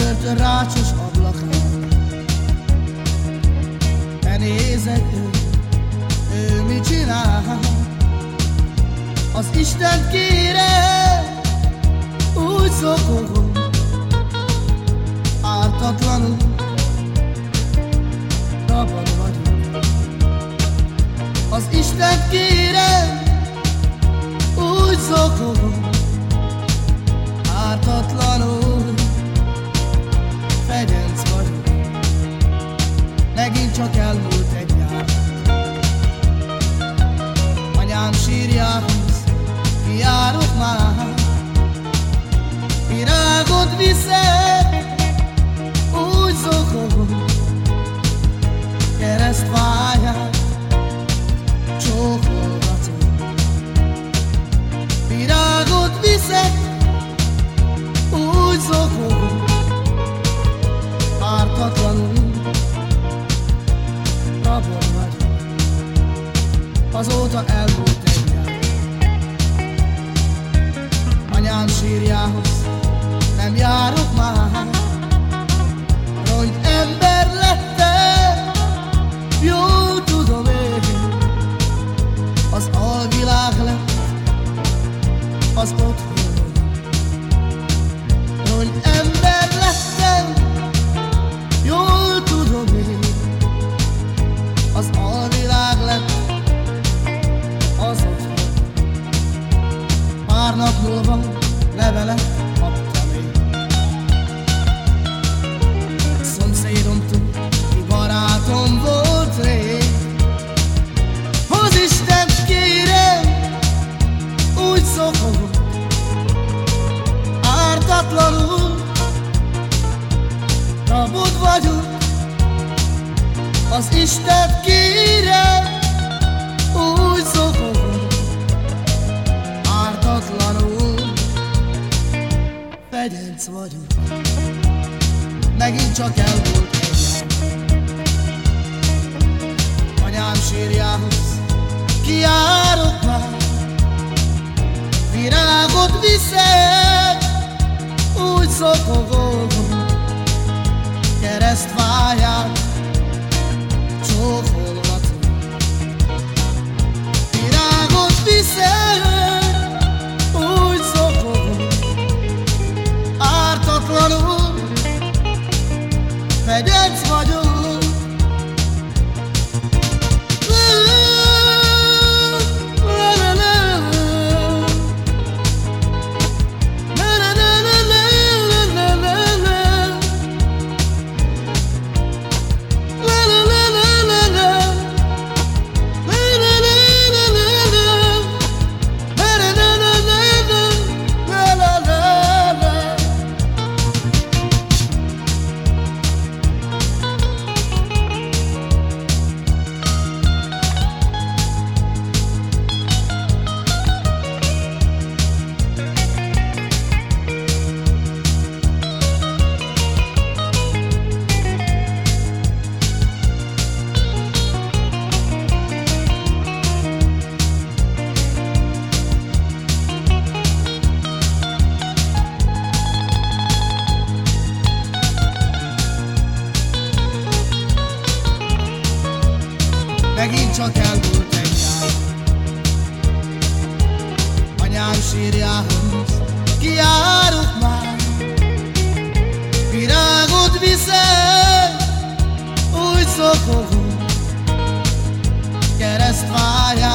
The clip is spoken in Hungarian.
börtön rácsos ablakán Te nézek ő, ő mit csinál? Az Isten kére úgy szokogom Ártatlanul rabad vagyok Az Isten kére úgy szokogom Azóta elmúlt egy nyár Anyám sírjához nap múlva levelet kaptam én. Szomszédomtól, ki barátom volt rég. Az Isten kérem, úgy szokogom Ártatlanul. Rabod vagyok Az Isten kérem, fegyenc vagyok Megint csak elmúlt egy jár Anyám sírjához kiárok már. Virágot viszek, úgy szokogom. Keresztfáját fegyenc vagyok Megint csak elmúlt egy jár. Anyám sírjához kiárok már. Virágot viszek, úgy szokogom Keresztfáját